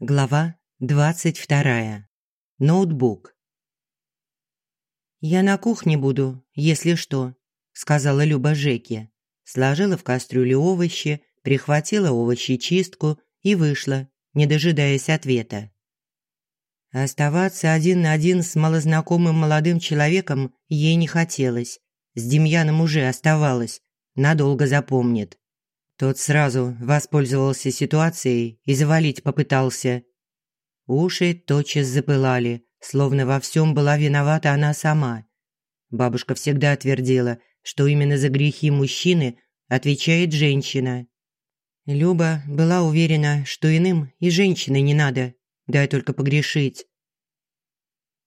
Глава 22. Ноутбук. «Я на кухне буду, если что», – сказала Люба Жеке. Сложила в кастрюле овощи, прихватила овощечистку и вышла, не дожидаясь ответа. Оставаться один на один с малознакомым молодым человеком ей не хотелось. С Демьяном уже оставалось, надолго запомнит. Тот сразу воспользовался ситуацией и завалить попытался. Уши тотчас запылали, словно во всем была виновата она сама. Бабушка всегда твердила, что именно за грехи мужчины отвечает женщина. Люба была уверена, что иным и женщины не надо, дай только погрешить.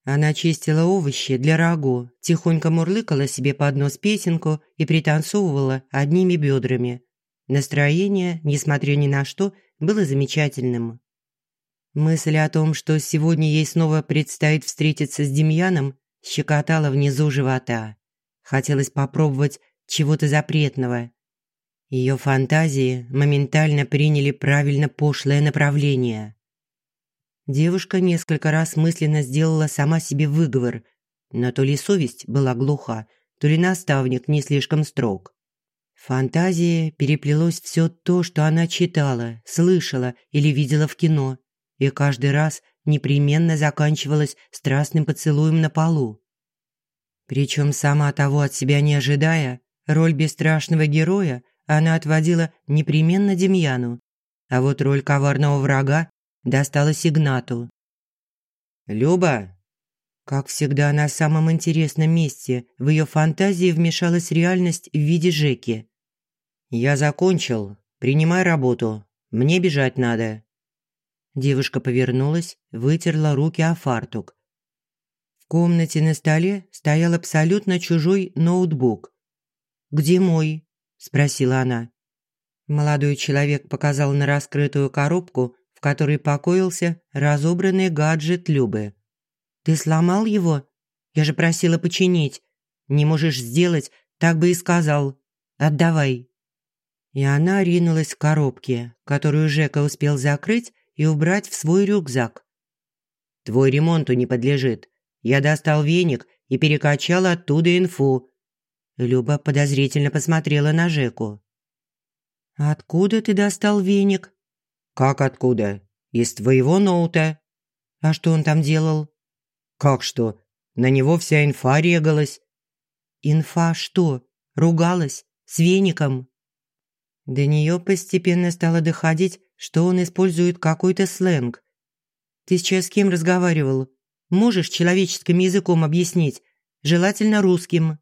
Она чистила овощи для рагу, тихонько мурлыкала себе под нос песенку и пританцовывала одними бедрами – Настроение, несмотря ни на что, было замечательным. Мысль о том, что сегодня ей снова предстоит встретиться с Демьяном, щекотала внизу живота. Хотелось попробовать чего-то запретного. Ее фантазии моментально приняли правильно пошлое направление. Девушка несколько раз мысленно сделала сама себе выговор, но то ли совесть была глуха, то ли наставник не слишком строг. В фантазии переплелось все то, что она читала, слышала или видела в кино, и каждый раз непременно заканчивалось страстным поцелуем на полу. Причем сама того от себя не ожидая, роль бесстрашного героя она отводила непременно Демьяну, а вот роль коварного врага досталась Игнату. «Люба!» Как всегда, на самом интересном месте в ее фантазии вмешалась реальность в виде Жеки. «Я закончил. Принимай работу. Мне бежать надо». Девушка повернулась, вытерла руки о фартук. В комнате на столе стоял абсолютно чужой ноутбук. «Где мой?» – спросила она. Молодой человек показал на раскрытую коробку, в которой покоился разобранный гаджет Любы. «Ты сломал его? Я же просила починить. Не можешь сделать, так бы и сказал. Отдавай». И она ринулась к коробке, которую Жека успел закрыть и убрать в свой рюкзак. «Твой ремонту не подлежит. Я достал веник и перекачал оттуда инфу». Люба подозрительно посмотрела на Жеку. «Откуда ты достал веник?» «Как откуда? Из твоего ноута». «А что он там делал?» «Как что? На него вся инфа регалась». «Инфа что? Ругалась? С веником?» До нее постепенно стало доходить, что он использует какой-то сленг. «Ты сейчас с кем разговаривал? Можешь человеческим языком объяснить? Желательно русским».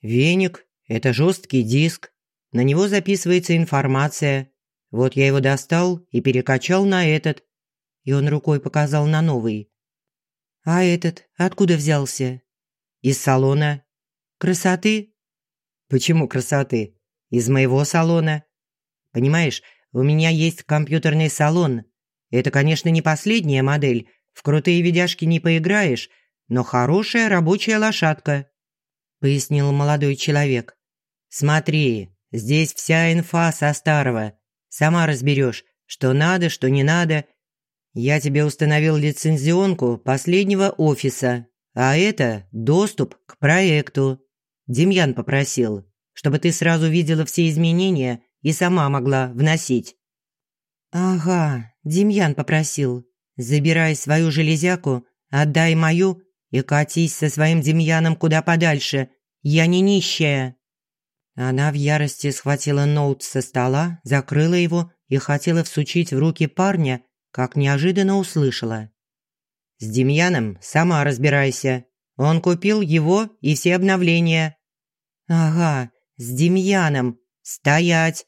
«Веник – это жесткий диск. На него записывается информация. Вот я его достал и перекачал на этот». И он рукой показал на новый. «А этот откуда взялся?» «Из салона». «Красоты?» «Почему красоты?» Из моего салона. Понимаешь, у меня есть компьютерный салон. Это, конечно, не последняя модель, в крутые видяшки не поиграешь, но хорошая рабочая лошадка», – пояснил молодой человек. «Смотри, здесь вся инфа со старого. Сама разберешь, что надо, что не надо. Я тебе установил лицензионку последнего офиса, а это доступ к проекту. Демьян попросил чтобы ты сразу видела все изменения и сама могла вносить». «Ага, Демьян попросил. Забирай свою железяку, отдай мою и катись со своим Демьяном куда подальше. Я не нищая». Она в ярости схватила ноут со стола, закрыла его и хотела всучить в руки парня, как неожиданно услышала. «С Демьяном сама разбирайся. Он купил его и все обновления». «Ага, с Демьяном! Стоять!»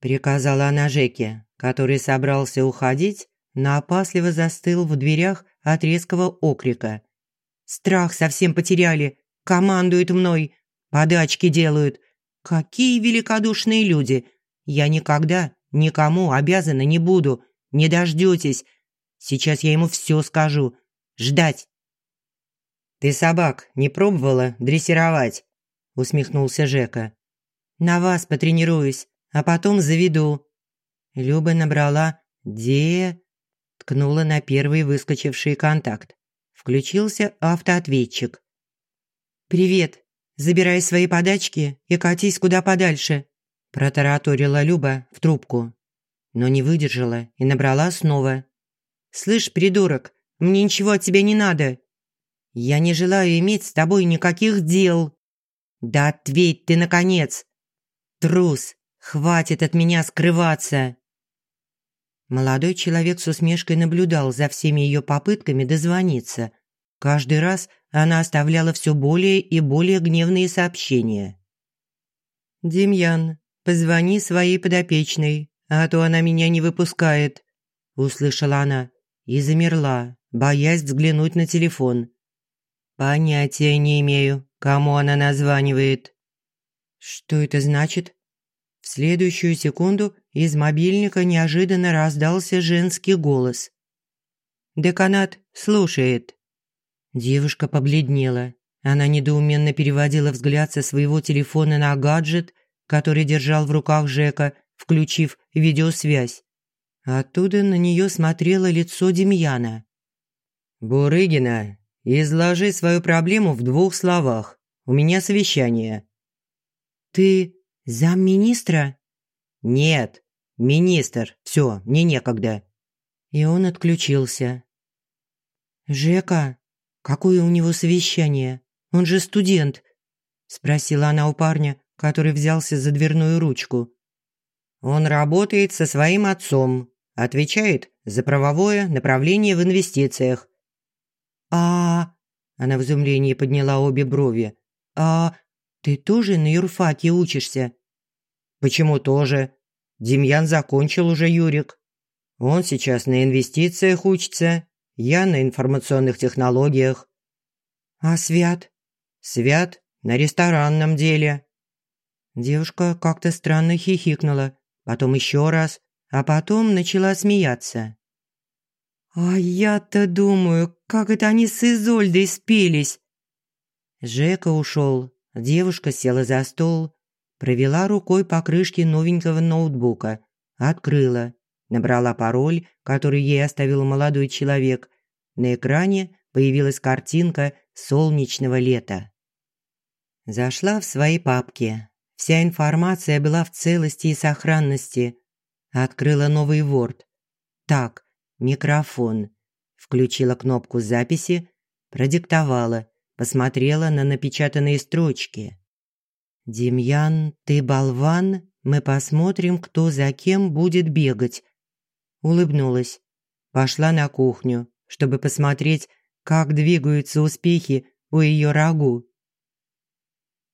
Приказала она Жеке, который собрался уходить, но опасливо застыл в дверях от резкого окрика. «Страх совсем потеряли! Командуют мной! Подачки делают! Какие великодушные люди! Я никогда никому обязана не буду! Не дождетесь! Сейчас я ему все скажу! Ждать!» «Ты собак не пробовала дрессировать?» Усмехнулся Жека. «На вас потренируюсь, а потом заведу». Люба набрала «де...» Ткнула на первый выскочивший контакт. Включился автоответчик. «Привет. Забирай свои подачки и катись куда подальше», – протараторила Люба в трубку. Но не выдержала и набрала снова. «Слышь, придурок, мне ничего от тебя не надо. Я не желаю иметь с тобой никаких дел». «Да ответь ты, наконец!» «Трус, хватит от меня скрываться!» Молодой человек с усмешкой наблюдал за всеми ее попытками дозвониться. Каждый раз она оставляла все более и более гневные сообщения. «Демьян, позвони своей подопечной, а то она меня не выпускает», – услышала она и замерла, боясь взглянуть на телефон. «Понятия не имею, кому она названивает». «Что это значит?» В следующую секунду из мобильника неожиданно раздался женский голос. «Деканат слушает». Девушка побледнела. Она недоуменно переводила взгляд со своего телефона на гаджет, который держал в руках Жека, включив видеосвязь. Оттуда на нее смотрело лицо Демьяна. «Бурыгина, изложи свою проблему в двух словах. У меня совещание». «Ты «Замминистра?» «Нет, министр. Все, мне некогда». И он отключился. «Жека, какое у него совещание? Он же студент», – спросила она у парня, который взялся за дверную ручку. «Он работает со своим отцом, отвечает за правовое направление в инвестициях». «А...» – она в изумлении подняла обе брови. «А ты тоже на юрфаке учишься?» Почему тоже? Демьян закончил уже Юрик. Он сейчас на инвестициях учится, я на информационных технологиях. А Свят? Свят на ресторанном деле. Девушка как-то странно хихикнула, потом еще раз, а потом начала смеяться. «А я-то думаю, как это они с Изольдой спелись!» Жека ушел, девушка села за стол, Провела рукой по крышке новенького ноутбука, открыла, набрала пароль, который ей оставил молодой человек. На экране появилась картинка солнечного лета. Зашла в свои папки. Вся информация была в целости и сохранности. Открыла новый Word. Так, микрофон. Включила кнопку записи, продиктовала, посмотрела на напечатанные строчки. «Демьян, ты болван, мы посмотрим, кто за кем будет бегать». Улыбнулась. Пошла на кухню, чтобы посмотреть, как двигаются успехи у ее рагу.